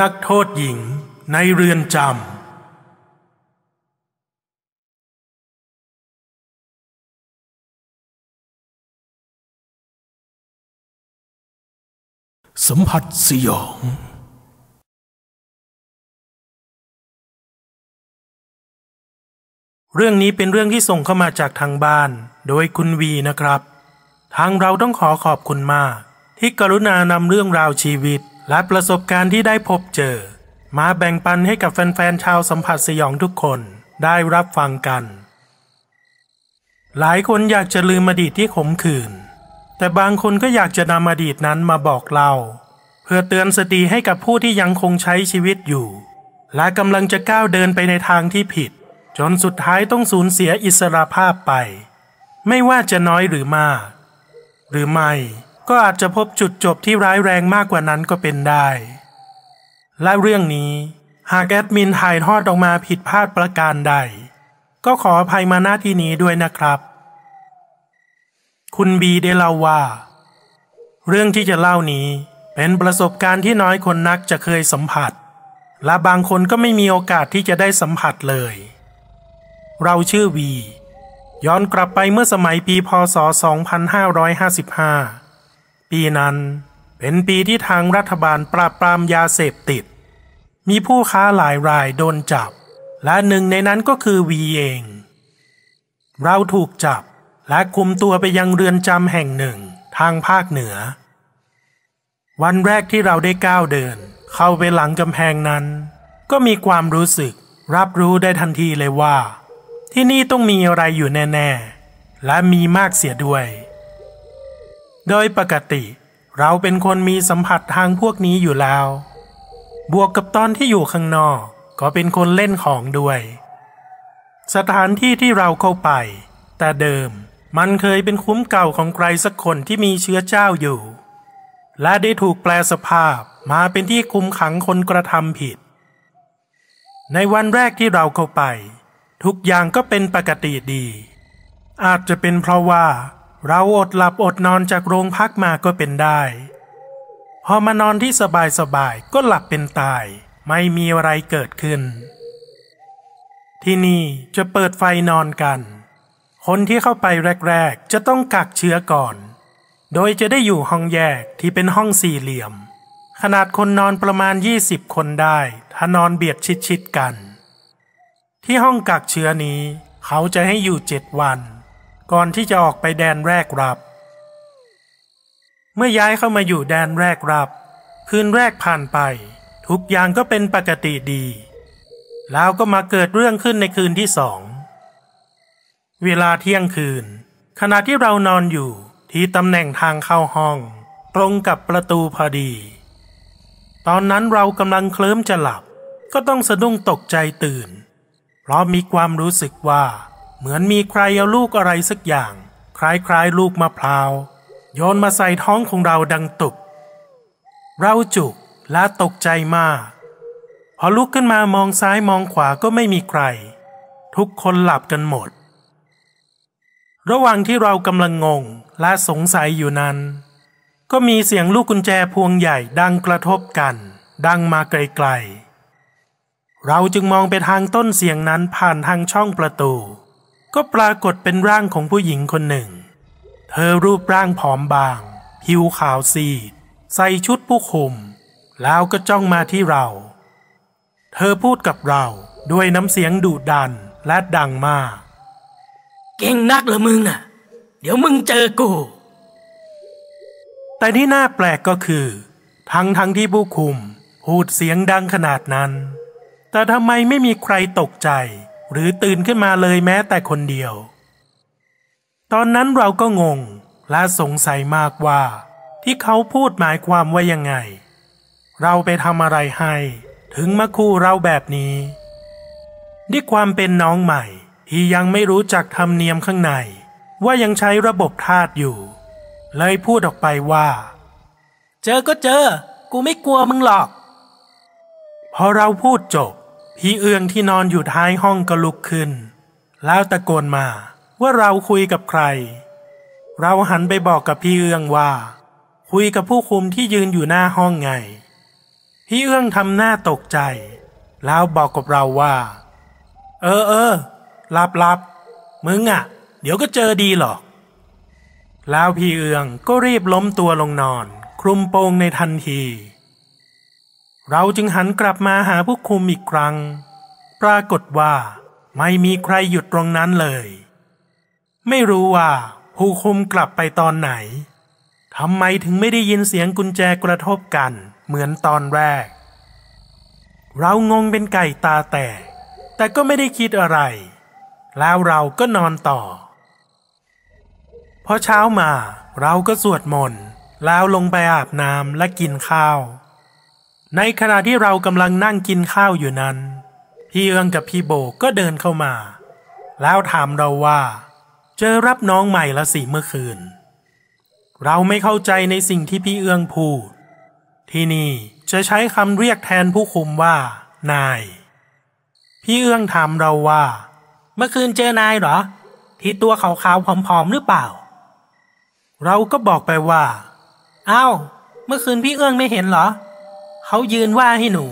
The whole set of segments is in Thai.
นักโทษหญิงในเรือนจำสัมผัสสยอง เรื่องนี้เป็นเรื่องที่ส่งเข้ามาจากทางบ้าน โดยคุณวีนะครับ ทางเราต้องขอขอบคุณมาก ที่กรุณานำเรื่องราวชีวิต และประสบการณ์ที่ได้พบเจอ มาแบ่งปันให้กับแฟนๆชาวสัมผัสสยองทุกคนได้รับฟังกัน หลายคนอยากจะลืมอดีตที่ขมขื่น แต่บางคนก็อยากจะนำอดีตนั้นมาบอกเล่าเพื่อเตือนสติให้กับผู้ที่ยังคงใช้ชีวิตอยู่ และกำลังจะก้าวเดินไปในทางที่ผิด จนสุดท้ายต้องสูญเสียอิสรภาพไป ไม่ว่าจะน้อยหรือมาก หรือไม่ ก็อาจจะพบจุดจบที่ร้ายแรงมากกว่านั้นก็เป็นได้ และเรื่องนี้หากแอดมินถ่ายทอดออกมาผิดพลาดประการใด ก็ขออภัยมาหน้าที่นี้ด้วยนะครับ คุณบีได้เล่าว่า เรื่องที่จะเล่านี้เป็นประสบการณ์ที่น้อยคนนักจะเคยสัมผัส และบางคนก็ไม่มีโอกาสที่จะได้สัมผัสเลย เราชื่อวี ย้อนกลับไปเมื่อสมัยปีพศ 2555 ปีนั้นเป็นปีที่ทางรัฐบาลปราบปรามยาเสพติด มีผู้ค้าหลายรายโดนจับ และหนึ่งในนั้นก็คือวีเอง เราถูกจับและคุมตัวไปยังเรือนจำแห่งหนึ่งทางภาคเหนือ วันแรกที่เราได้ก้าวเดิน เข้าไปหลังกำแพงนั้น ก็มีความรู้สึกรับรู้ได้ทันทีเลยว่า ที่นี่ต้องมีอะไรอยู่แน่ ๆ และมีมากเสียด้วย โดยปกติ เราเป็นคนมีสัมผัสทางพวกนี้อยู่แล้ว บวกกับตอนที่อยู่ข้างนอก ก็เป็นคนเล่นของด้วย สถานที่ที่เราเข้าไป แต่เดิมมันเคยเป็นคุ้มเก่าของใครสักคนที่มีเชื้อเจ้าอยู่ และได้ถูกแปลสภาพมาเป็นที่คุมขังคนกระทำผิด ในวันแรกที่เราเข้าไป ทุกอย่างก็เป็นปกติดี อาจจะเป็นเพราะว่า เราอดหลับอดนอนจากโรงพักมาก็เป็นได้ พอมานอนที่สบายๆก็หลับเป็นตาย ไม่มีอะไรเกิดขึ้น ที่นี่จะเปิดไฟนอนกัน คนที่เข้าไปแรก ๆ จะต้องกักเชื้อก่อน โดยจะได้อยู่ห้องแยกที่เป็นห้องสี่เหลี่ยม ขนาดคนนอนประมาณ 20 คนได้ ถ้านอนเบียดชิดๆกัน ที่ห้องกักเชื้อนี้ เขาจะให้อยู่เจ็ดวัน ก่อนที่จะออกไปแดนแรกรับ เมื่อย้ายเข้ามาอยู่แดนแรกรับ คืนแรกผ่านไป ทุกอย่างก็เป็นปกติดี แล้วก็มาเกิดเรื่องขึ้นในคืนที่สอง เวลาเที่ยงคืน ขณะที่เรานอนอยู่ที่ตำแหน่งทางเข้าห้อง ตรงกับประตูพอดี ตอนนั้นเรากำลังเคลิ้มจะหลับ ก็ต้องสะดุ้งตกใจตื่น เพราะมีความรู้สึกว่า เหมือนมีใครเอาลูกอะไรสักอย่าง คล้ายๆลูกมะพร้าวโยนมาใส่ท้องของเราดังตุบเราจุกและตกใจมาก พอลุกขึ้นมามองซ้ายมองขวาก็ไม่มีใคร ทุกคนหลับกันหมด ระหว่างที่เรากำลังงงและสงสัยอยู่นั้น ก็มีเสียงลูกกุญแจพวงใหญ่ดังกระทบกัน ดังมาไกลๆ เราจึงมองไปทางต้นเสียงนั้นผ่านทางช่องประตู ก็ปรากฏเป็นร่างของผู้หญิงคนหนึ่ง เธอรูปร่างผอมบาง ผิวขาวซีด ใส่ชุดผู้คุม แล้วก็จ้องมาที่เรา เธอพูดกับเราด้วยน้ำเสียงดุดันและดังมาก เก่งนักเหรอมึงอะ เดี๋ยวมึงเจอกู แต่ที่น่าแปลกก็คือ ทั้งทั้งที่ผู้คุม พูดเสียงดังขนาดนั้น แต่ทำไมไม่มีใครตกใจ หรือตื่นขึ้นมาเลยแม้แต่คนเดียว ตอนนั้นเราก็งงและสงสัยมากว่า ที่เขาพูดหมายความว่ายังไง เราไปทำอะไรให้ ถึงมาคู่เราแบบนี้ด้วยความเป็นน้องใหม่ที่ยังไม่รู้จักธรรมเนียมข้างใน ว่ายังใช้ระบบทาตอยู่ เลยพูดออกไปว่า เจอก็เจอ กูไม่กลัวมึงหรอก พอเราพูดจบ พีเอื้องที่นอนอยู่ท้ายห้องก็ลุกขึ้น แล้วตะโกนมาว่าเราคุยกับใคร เราหันไปบอกกับพี่เอืองว่า คุยกับผู้คุมที่ยืนอยู่หน้าห้องไง พี่เอื้องทำหน้าตกใจ แล้วบอกกับเราว่า เออเออลับลับมึงอะ่ะ เดี๋ยวก็เจอดีหรอก แล้วพี่เอืองก็รีบล้มตัวลงนอน คลุมโปงในทันที เราจึงหันกลับมาหาผู้คุมอีกครั้ง ปรากฏว่า ไม่มีใครหยุดตรงนั้นเลย ไม่รู้ว่าผู้คุมกลับไปตอนไหนทำไมถึงไม่ได้ยินเสียงกุญแจกระทบกันเหมือนตอนแรก เรางงเป็นไก่ตาแตก แต่ก็ไม่ได้คิดอะไร แล้วเราก็นอนต่อ พอเช้ามาเราก็สวดมนต์แล้วลงไปอาบน้ำและกินข้าว ในขณะที่เรากำลังนั่งกินข้าวอยู่นั้น พี่เอื้องกับพี่โบก็เดินเข้ามา แล้วถามเราว่า เจอรับน้องใหม่ละสิเมื่อคืน เราไม่เข้าใจในสิ่งที่พี่เอื้องพูด ที่นี่จะใช้คำเรียกแทนผู้คุมว่า นาย พี่เอื้องถามเราว่า เมื่อคืนเจอนายเหรอ ที่ตัวขาวๆผอมๆหรือเปล่า เราก็บอกไปว่าอ้าวเมื่อคืนพี่เอื้องไม่เห็นเหรอ เขายืนว่าให้หนู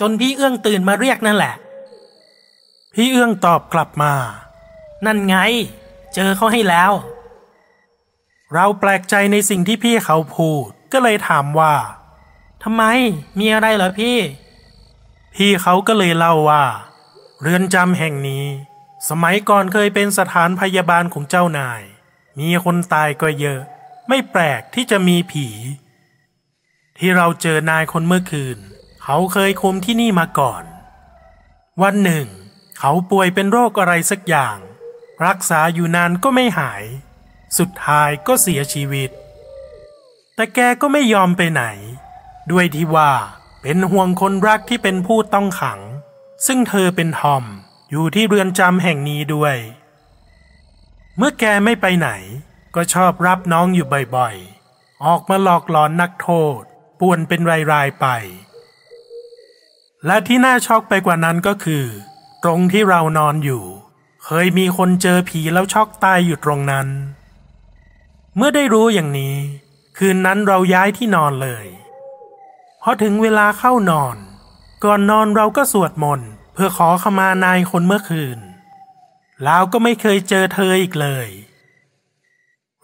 จนพี่เอื้องตื่นมาเรียกนั่นแหละ พี่เอื้องตอบกลับมา นั่นไง เจอเขาให้แล้ว เราแปลกใจในสิ่งที่พี่เขาพูด ก็เลยถามว่าทำไมมีอะไรเหรอพี่ พี่เขาก็เลยเล่าว่า เรือนจำแห่งนี้ สมัยก่อนเคยเป็นสถานพยาบาลของเจ้านาย มีคนตายก็เยอะ ไม่แปลกที่จะมีผี ที่เราเจอนายคนเมื่อคืน เขาเคยคุมที่นี่มาก่อน วันหนึ่ง เขาป่วยเป็นโรคอะไรสักอย่าง รักษาอยู่นานก็ไม่หาย สุดท้ายก็เสียชีวิต แต่แกก็ไม่ยอมไปไหน ด้วยที่ว่าเป็นห่วงคนรักที่เป็นผู้ต้องขัง ซึ่งเธอเป็นทอมอยู่ที่เรือนจำแห่งนี้ด้วย เมื่อแกไม่ไปไหน ก็ชอบรับน้องอยู่บ่อยๆ ออกมาหลอกหลอนนักโทษ ป่วนเป็นรายๆไป และที่น่าช็อกไปกว่านั้นก็คือ ตรงที่เรานอนอยู่ เคยมีคนเจอผีแล้วช็อกตายอยู่ตรงนั้น เมื่อได้รู้อย่างนี้ คืนนั้นเราย้ายที่นอนเลยพอถึงเวลาเข้านอน ก่อนนอนเราก็สวดมนต์เพื่อขอขมานายคนเมื่อคืน แล้วก็ไม่เคยเจอเธออีกเลย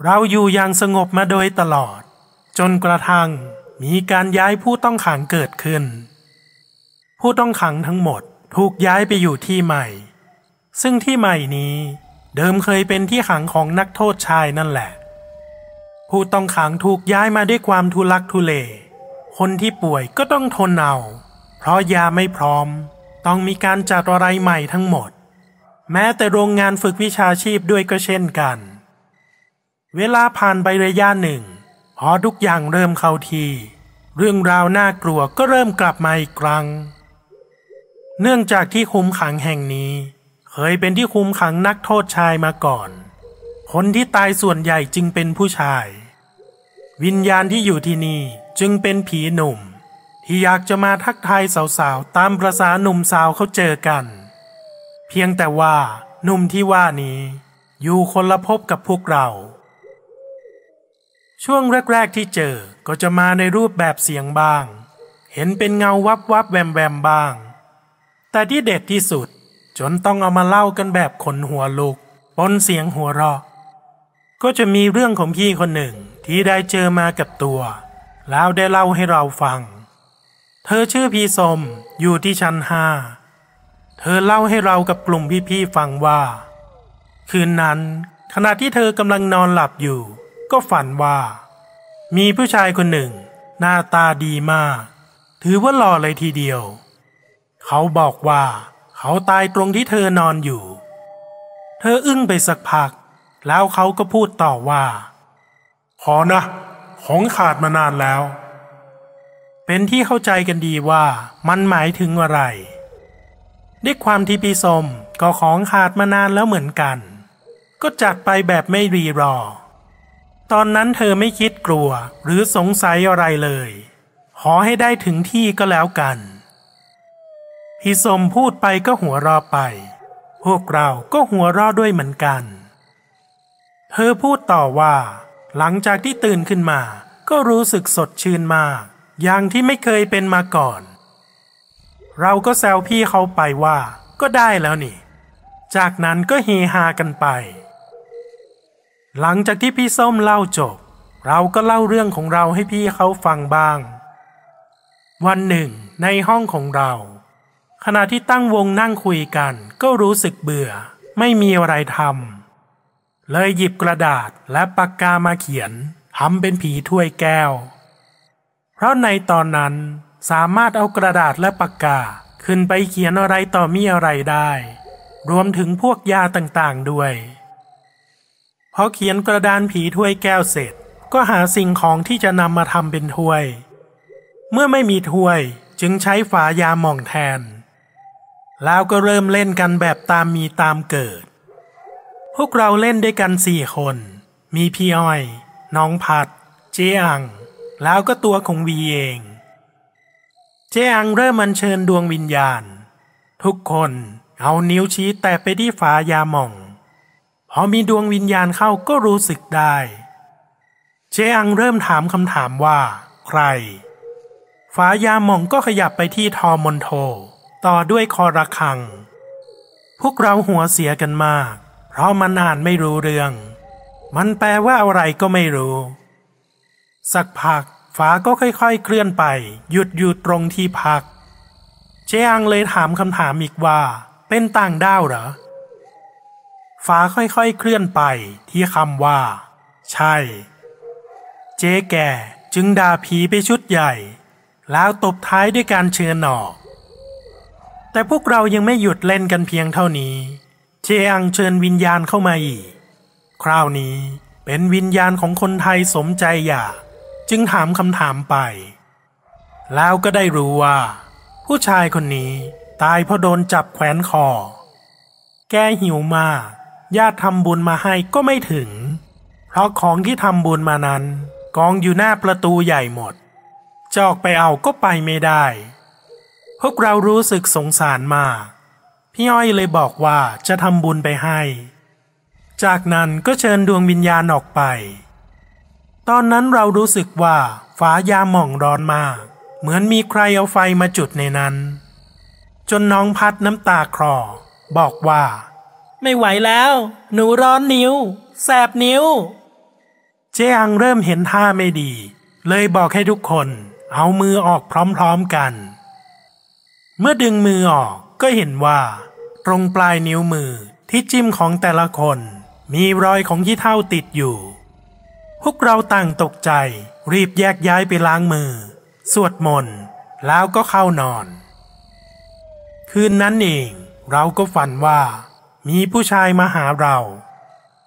เราอยู่อย่างสงบมาโดยตลอด จนกระทั่ง มีการย้ายผู้ต้องขังเกิดขึ้น ผู้ต้องขังทั้งหมดถูกย้ายไปอยู่ที่ใหม่ ซึ่งที่ใหม่นี้เดิมเคยเป็นที่ขังของนักโทษชายนั่นแหละ ผู้ต้องขังถูกย้ายมาด้วยความทุลักทุเล คนที่ป่วยก็ต้องทนเอา เพราะยาไม่พร้อม ต้องมีการจัดอะไรใหม่ทั้งหมด แม้แต่โรงงานฝึกวิชาชีพด้วยก็เช่นกัน เวลาผ่านไประยะหนึ่ง พอทุกอย่างเริ่มเข้าที เรื่องราวน่ากลัวก็เริ่มกลับมาอีกครั้ง เนื่องจากที่คุมขังแห่งนี้ เคยเป็นที่คุมขังนักโทษชายมาก่อน คนที่ตายส่วนใหญ่จึงเป็นผู้ชาย วิญญาณที่อยู่ที่นี่จึงเป็นผีหนุ่ม ที่อยากจะมาทักทายสาวๆ ตามประษาหนุ่มสาวเขาเจอกัน เพียงแต่ว่าหนุ่มที่ว่านี้ อยู่คนละภพกับพวกเรา ช่วงแรก ๆที่เจอก็จะมาในรูปแบบเสียงบ้าง เห็นเป็นเงาวับวับแวมแวมบ้าง แต่ที่เด็ดที่สุดจนต้องเอามาเล่ากันแบบขนหัวลุกปนเสียงหัวเราะก็จะมีเรื่องของพี่คนหนึ่งที่ได้เจอมากับตัว แล้วได้เล่าให้เราฟัง เธอชื่อพี่สมอยู่ที่ชั้นห้า เธอเล่าให้เรากับกลุ่มพี่ๆฟังว่า คืนนั้นขณะที่เธอกำลังนอนหลับอยู่ ก็ฝันว่า มีผู้ชายคนหนึ่ง หน้าตาดีมาก ถือว่าหล่อเลยทีเดียว เขาบอกว่าเขาตายตรงที่เธอนอนอยู่ เธออึ้งไปสักพัก แล้วเขาก็พูดต่อว่า ขอนะ ของขาดมานานแล้ว เป็นที่เข้าใจกันดีว่ามันหมายถึงอะไร ด้วยความที่พี่สมก็ของขาดมานานแล้วเหมือนกัน ก็จัดไปแบบไม่รีรอ ตอนนั้นเธอไม่คิดกลัวหรือสงสัยอะไรเลย ขอให้ได้ถึงที่ก็แล้วกัน พี่สมพูดไปก็หัวเรอไป พวกเราก็หัวเรอด้วยเหมือนกัน เธอพูดต่อว่า หลังจากที่ตื่นขึ้นมา ก็รู้สึกสดชื่นมาก อย่างที่ไม่เคยเป็นมาก่อน เราก็แซวพี่เขาไปว่า ก็ได้แล้วนี่ จากนั้นก็เฮฮากันไป หลังจากที่พี่ส้มเล่าจบ เราก็เล่าเรื่องของเราให้พี่เขาฟังบ้าง วันหนึ่ง ในห้องของเรา ขณะที่ตั้งวงนั่งคุยกันก็รู้สึกเบื่อ ไม่มีอะไรทำเลยหยิบกระดาษและปากกามาเขียนทำเป็นผีถ้วยแก้ว เพราะในตอนนั้นสามารถเอากระดาษและปากกาขึ้นไปเขียนอะไรต่อมีอะไรได้ รวมถึงพวกยาต่างๆด้วย พอเขียนกระดานผีถ้วยแก้วเสร็จ ก็หาสิ่งของที่จะนำมาทำเป็นถ้วย เมื่อไม่มีถ้วยจึงใช้ฝายาหม่องแทน แล้วก็เริ่มเล่นกันแบบตามมีตามเกิด พวกเราเล่นด้วยกันสี่คน มีพี่อ้อย น้องพัด เจ๊อังแล้วก็ตัวของวีเอง เจ๊อังเริ่มมันเชิญดวงวิญญาณ ทุกคนเอานิ้วชี้แตะไปที่ฝายาหม่อง พอมีดวงวิญญาณเข้าก็รู้สึกได้ เจอังเริ่มถามคำถามว่า ใครฝายาหม่องก็ขยับไปที่ทอมอนโท ต่อด้วยคอระคัง พวกเราหัวเสียกันมาก เพราะมันอ่านไม่รู้เรื่อง มันแปลว่าอะไรก็ไม่รู้ สักพักฝาก็ค่อยๆเคลื่อนไป หยุดอยู่ตรงที่พัก เจอังเลยถามคำถามอีกว่า เป็นต่างด้าวเหรอ ฝาค่อยๆเคลื่อนไปที่คำว่า ใช่ เจ๊แก่จึงด่าผีไปชุดใหญ่ แล้วตบท้ายด้วยการเชิญออก แต่พวกเรายังไม่หยุดเล่นกันเพียงเท่านี้เจอังเชิญวิญญาณเข้ามาอีก คราวนี้เป็นวิญญาณของคนไทยสมใจอยากจึงถามคำถามไป แล้วก็ได้รู้ว่า ผู้ชายคนนี้ตายเพราะโดนจับแขวนคอ แกหิวมาก ญาติทำบุญมาให้ก็ไม่ถึง เพราะของที่ทำบุญมานั้น กองอยู่หน้าประตูใหญ่หมดจออกไปเอาก็ไปไม่ได้ พวกเรารู้สึกสงสารมาก พี่อ้อยเลยบอกว่าจะทำบุญไปให้ จากนั้นก็เชิญดวงวิญญาณออกไป ตอนนั้นเรารู้สึกว่าฟ้ายาหม่องร้อนมาก เหมือนมีใครเอาไฟมาจุดในนั้น จนน้องพัดน้ำตาคลอบอกว่า ไม่ไหวแล้ว หนูร้อนนิ้ว แสบนิ้ว เจ๊อังเริ่มเห็นท่าไม่ดี เลยบอกให้ทุกคน เอามือออกพร้อมๆกัน เมื่อดึงมือออกก็เห็นว่า ตรงปลายนิ้วมือที่จิ้มของแต่ละคน มีรอยของขี้เท่าติดอยู่ พวกเราต่างตกใจ รีบแยกย้ายไปล้างมือ สวดมนต์แล้วก็เข้านอน คืนนั้นเองเราก็ฝันว่า มีผู้ชายมาหาเรา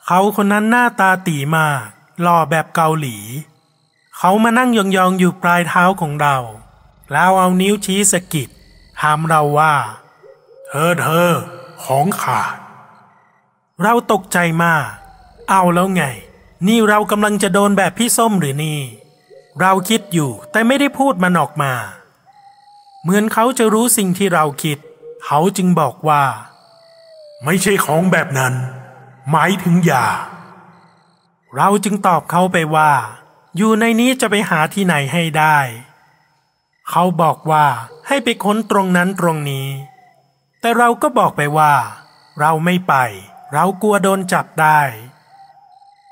เขาคนนั้นหน้าตาตีมาก หล่อแบบเกาหลี เขามานั่งยองๆอยู่ปลายเท้าของเรา แล้วเอานิ้วชี้สะกิดถามเราว่า เธอเธอ ของขาด เราตกใจมาก เอาแล้วไง นี่เรากำลังจะโดนแบบพี่ส้มหรือนี่ เราคิดอยู่แต่ไม่ได้พูดมันออกมา เหมือนเขาจะรู้สิ่งที่เราคิด เขาจึงบอกว่า ไม่ใช่ของแบบนั้น หมายถึงยา เราจึงตอบเขาไปว่า อยู่ในนี้จะไปหาที่ไหนให้ได้ เขาบอกว่าให้ไปค้นตรงนั้นตรงนี้ แต่เราก็บอกไปว่า เราไม่ไป เรากลัวโดนจับได้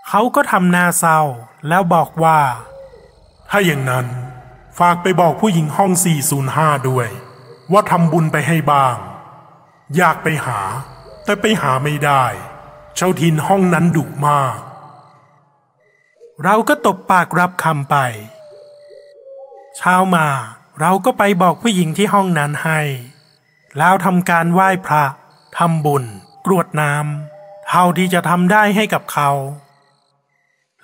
เขาก็ทำหน้าเศร้าแล้วบอกว่า ถ้าอย่างนั้น ฝากไปบอกผู้หญิงห้อง 405 ด้วย ว่าทำบุญไปให้บ้าง อยากไปหา แต่ไปหาไม่ได้ เจ้าทินห้องนั้นดุมาก เราก็ตบปากรับคำไป เช้ามาเราก็ไปบอกผู้หญิงที่ห้องนั้นให้ แล้วทำการไหว้พระทำบุญ กรวดน้ำเท่าที่จะทำได้ให้กับเขา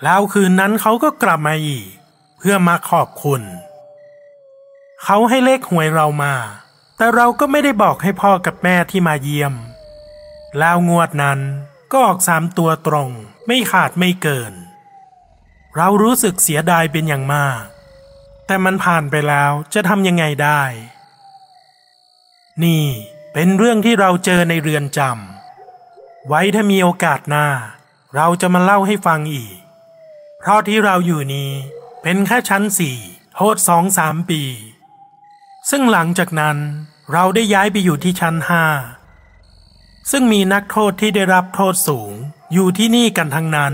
แล้วคืนนั้นเขาก็กลับมาอีก เพื่อมาขอบคุณ เขาให้เลขหวยเรามา แต่เราก็ไม่ได้บอกให้พ่อกับแม่ที่มาเยี่ยม แล้วงวดนั้นก็ออกสามตัวตรง ไม่ขาดไม่เกิน เรารู้สึกเสียดายเป็นอย่างมาก แต่มันผ่านไปแล้วจะทำยังไงได้ นี่เป็นเรื่องที่เราเจอในเรือนจำไว้ถ้ามีโอกาสหน้า เราจะมาเล่าให้ฟังอีก เพราะที่เราอยู่นี้เป็นแค่ชั้นสี่โทษสองสามปี ซึ่งหลังจากนั้นเราได้ย้ายไปอยู่ที่ชั้นห้า ซึ่งมีนักโทษที่ได้รับโทษสูงอยู่ที่นี่กันทั้งนั้น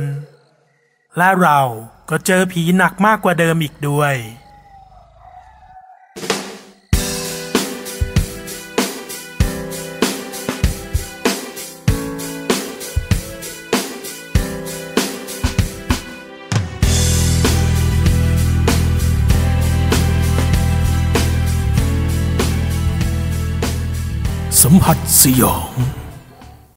และเราก็เจอผีหนักมากกว่าเดิมอีกด้วย สัมผัสสยอง